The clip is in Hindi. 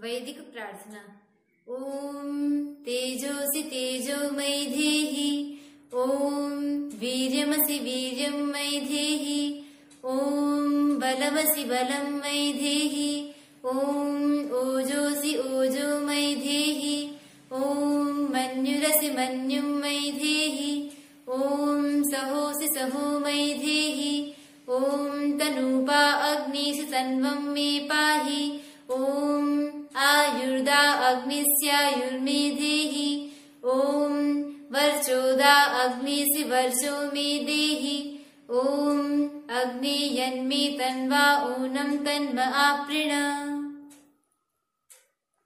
वैदिक प्रार्थना। ॐ तेजोसि तेजो मयि धेहि ॐ वीर्यमसि वीर्यं मयि धेहि ॐ बलमसि बलं मयि ॐ ओजोसि ओजो मयि धेहि ॐ मन्युरसि मन्युं मयि ॐ सहोसि सहो मयि धेहि ॐ तनूपा अग्निसि तन्वं मे पाहि। आयुर्दा अग्निस्यायुर्मे देहि ॐ वर्चोदा अग्निसि वर्चो मे देहि ॐ अग्ने यन्मे तन्वा ऊनं तन्म आपृण